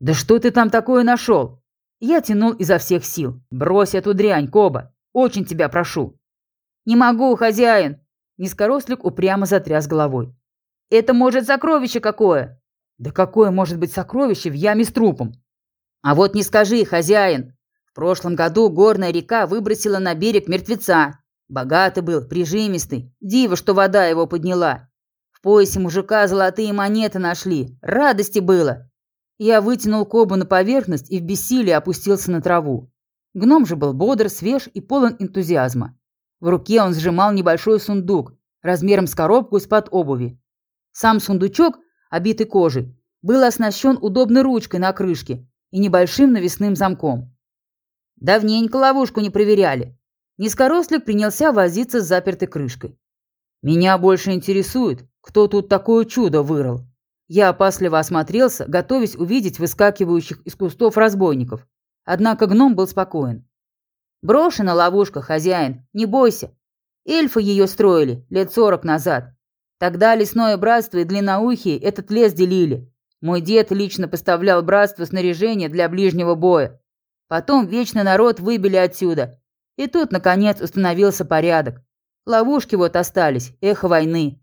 Speaker 1: «Да что ты там такое нашел?» Я тянул изо всех сил. «Брось эту дрянь, Коба, очень тебя прошу». «Не могу, хозяин!» Низкорослик упрямо затряс головой. «Это может сокровище какое!» «Да какое может быть сокровище в яме с трупом?» «А вот не скажи, хозяин! Прошлом году горная река выбросила на берег мертвеца. Богатый был, прижимистый, диво, что вода его подняла. В поясе мужика золотые монеты нашли, радости было!» Я вытянул кобу на поверхность и в бессилии опустился на траву. Гном же был бодр, свеж и полон энтузиазма. В руке он сжимал небольшой сундук, размером с коробку из-под обуви. Сам сундучок, обитый кожей, был оснащен удобной ручкой на крышке и небольшим навесным замком. Давненько ловушку не проверяли. Низкорослик принялся возиться с запертой крышкой. Меня больше интересует, кто тут такое чудо вырыл. Я опасливо осмотрелся, готовясь увидеть выскакивающих из кустов разбойников. Однако гном был спокоен. Брошена ловушка, хозяин, не бойся. Эльфы ее строили лет сорок назад. Тогда лесное братство и длинноухие этот лес делили. Мой дед лично поставлял братству снаряжение для ближнего боя. Потом вечный народ выбили отсюда. И тут, наконец, установился порядок. Ловушки вот остались, эхо войны.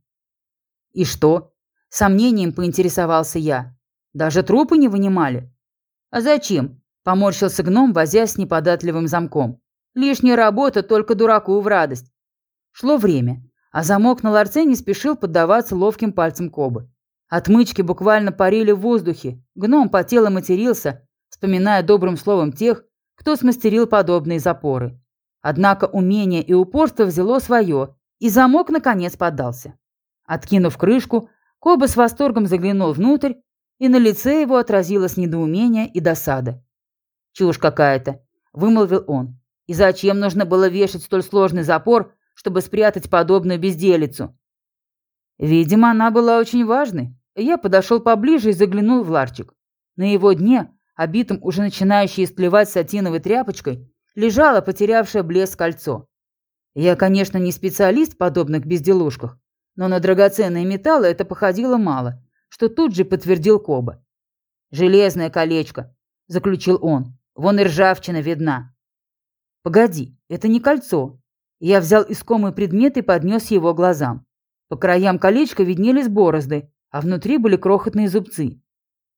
Speaker 1: И что? Сомнением поинтересовался я. Даже трупы не вынимали? А зачем? Поморщился гном, возясь с неподатливым замком. Лишняя работа только дураку в радость. Шло время, а замок на ларце не спешил поддаваться ловким пальцем Кобы. Отмычки буквально парили в воздухе, гном потел и матерился, вспоминая добрым словом тех, кто смастерил подобные запоры. Однако умение и упорство взяло свое, и замок наконец поддался. Откинув крышку, Коба с восторгом заглянул внутрь, и на лице его отразилось недоумение и досада. «Чушь какая-то», — вымолвил он. «И зачем нужно было вешать столь сложный запор, чтобы спрятать подобную безделицу?» Видимо, она была очень важной. Я подошел поближе и заглянул в ларчик. На его дне, обитым уже начинающей истлевать сатиновой тряпочкой, лежало потерявшее блеск кольцо. Я, конечно, не специалист в подобных безделушках, но на драгоценные металлы это походило мало, что тут же подтвердил Коба. «Железное колечко», — заключил он. «Вон и ржавчина видна». «Погоди, это не кольцо». Я взял искомый предмет и поднес его глазам. По краям колечка виднелись борозды, а внутри были крохотные зубцы.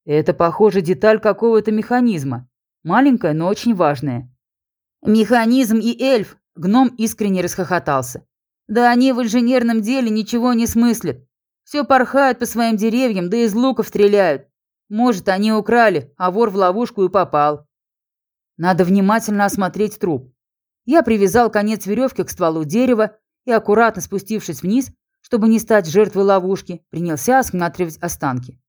Speaker 1: Это, похоже, деталь какого-то механизма. Маленькая, но очень важная. «Механизм и эльф!» — гном искренне расхохотался. «Да они в инженерном деле ничего не смыслят. Все порхают по своим деревьям, да из луков стреляют. Может, они украли, а вор в ловушку и попал. Надо внимательно осмотреть труп. Я привязал конец веревки к стволу дерева и, аккуратно спустившись вниз, чтобы не стать жертвой ловушки, принялся осматривать останки.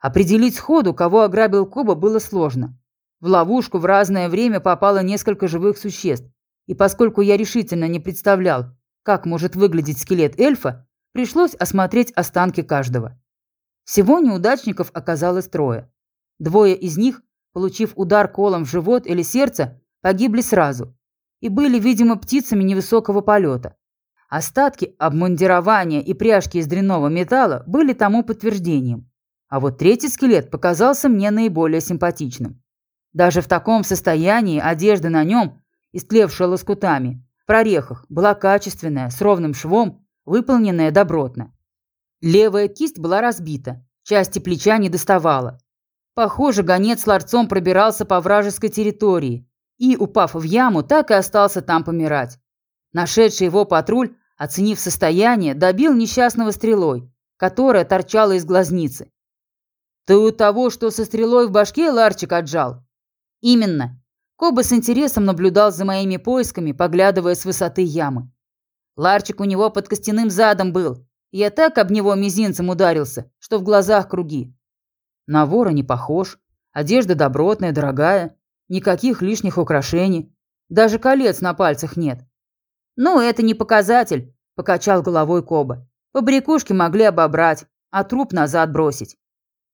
Speaker 1: Определить сходу, кого ограбил Коба, было сложно. В ловушку в разное время попало несколько живых существ, и поскольку я решительно не представлял, как может выглядеть скелет эльфа, пришлось осмотреть останки каждого. Всего неудачников оказалось трое. Двое из них, получив удар колом в живот или сердце, погибли сразу и были, видимо, птицами невысокого полета. Остатки обмундирования и пряжки из дрянного металла были тому подтверждением. А вот третий скелет показался мне наиболее симпатичным. Даже в таком состоянии одежда на нем, истлевшая лоскутами, в прорехах, была качественная, с ровным швом, выполненная добротно. Левая кисть была разбита, части плеча не доставала. Похоже, гонец ларцом пробирался по вражеской территории и, упав в яму, так и остался там помирать. Нашедший его патруль Оценив состояние, добил несчастного стрелой, которая торчала из глазницы. «Ты у того, что со стрелой в башке ларчик отжал?» «Именно». Коба с интересом наблюдал за моими поисками, поглядывая с высоты ямы. Ларчик у него под костяным задом был. Я так об него мизинцем ударился, что в глазах круги. На вора не похож. Одежда добротная, дорогая. Никаких лишних украшений. Даже колец на пальцах нет. «Ну, это не показатель», – покачал головой Коба. «Побрякушки могли обобрать, а труп назад бросить».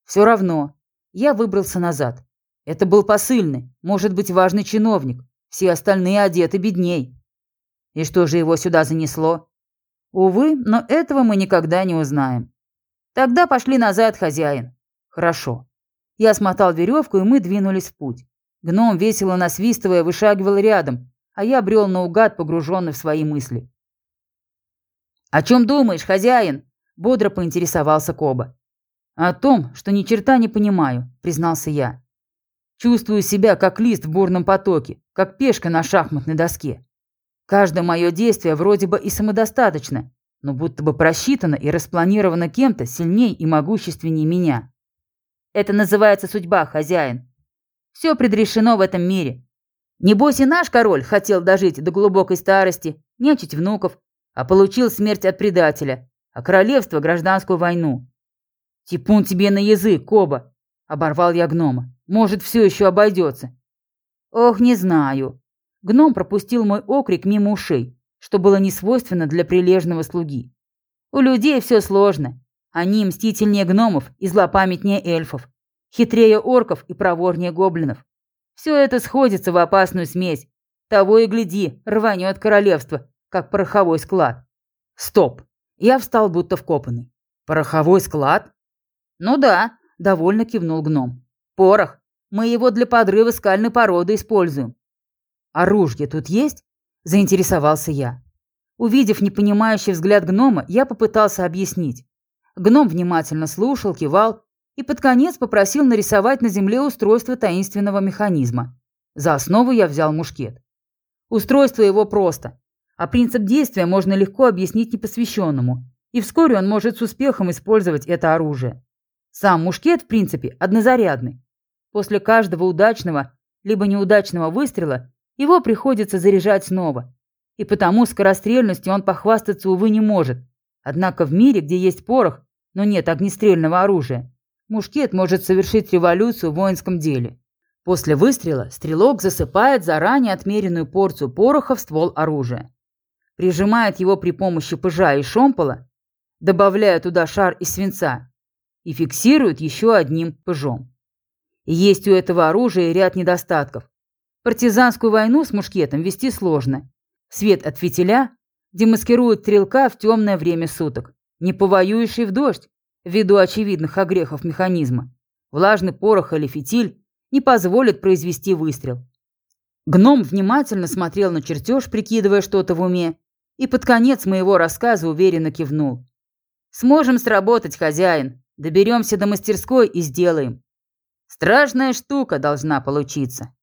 Speaker 1: «Все равно. Я выбрался назад. Это был посыльный, может быть, важный чиновник. Все остальные одеты бедней». «И что же его сюда занесло?» «Увы, но этого мы никогда не узнаем». «Тогда пошли назад, хозяин». «Хорошо». Я смотал веревку, и мы двинулись в путь. Гном, весело насвистывая, вышагивал рядом, а я брел наугад, погруженный в свои мысли. «О чем думаешь, хозяин?» – бодро поинтересовался Коба. «О том, что ни черта не понимаю», – признался я. «Чувствую себя как лист в бурном потоке, как пешка на шахматной доске. Каждое мое действие вроде бы и самодостаточно, но будто бы просчитано и распланировано кем-то сильней и могущественнее меня. Это называется судьба, хозяин. Все предрешено в этом мире, Небось и наш король хотел дожить до глубокой старости, нянчить внуков, а получил смерть от предателя, а королевство – гражданскую войну. «Типун тебе на язык, Коба!» – оборвал я гнома. «Может, все еще обойдется». «Ох, не знаю». Гном пропустил мой окрик мимо ушей, что было несвойственно для прилежного слуги. «У людей все сложно. Они мстительнее гномов и злопамятнее эльфов, хитрее орков и проворнее гоблинов. Все это сходится в опасную смесь. Того и гляди, рванет королевство, как пороховой склад. Стоп. Я встал, будто вкопанный. Пороховой склад? Ну да, довольно кивнул гном. Порох. Мы его для подрыва скальной породы используем. Оружие тут есть? Заинтересовался я. Увидев непонимающий взгляд гнома, я попытался объяснить. Гном внимательно слушал, кивал и под конец попросил нарисовать на земле устройство таинственного механизма. За основу я взял мушкет. Устройство его просто, а принцип действия можно легко объяснить непосвященному, и вскоре он может с успехом использовать это оружие. Сам мушкет, в принципе, однозарядный. После каждого удачного либо неудачного выстрела его приходится заряжать снова. И потому скорострельностью он похвастаться, увы, не может. Однако в мире, где есть порох, но нет огнестрельного оружия, мушкет может совершить революцию в воинском деле. После выстрела стрелок засыпает заранее отмеренную порцию пороха в ствол оружия. Прижимает его при помощи пыжа и шомпола, добавляя туда шар из свинца, и фиксирует еще одним пыжом. Есть у этого оружия ряд недостатков. Партизанскую войну с мушкетом вести сложно. Свет от фитиля демаскирует стрелка в темное время суток. Не повоюешь и в дождь, ввиду очевидных огрехов механизма. Влажный порох или фитиль не позволит произвести выстрел. Гном внимательно смотрел на чертеж, прикидывая что-то в уме, и под конец моего рассказа уверенно кивнул. «Сможем сработать, хозяин. Доберемся до мастерской и сделаем. Страшная штука должна получиться».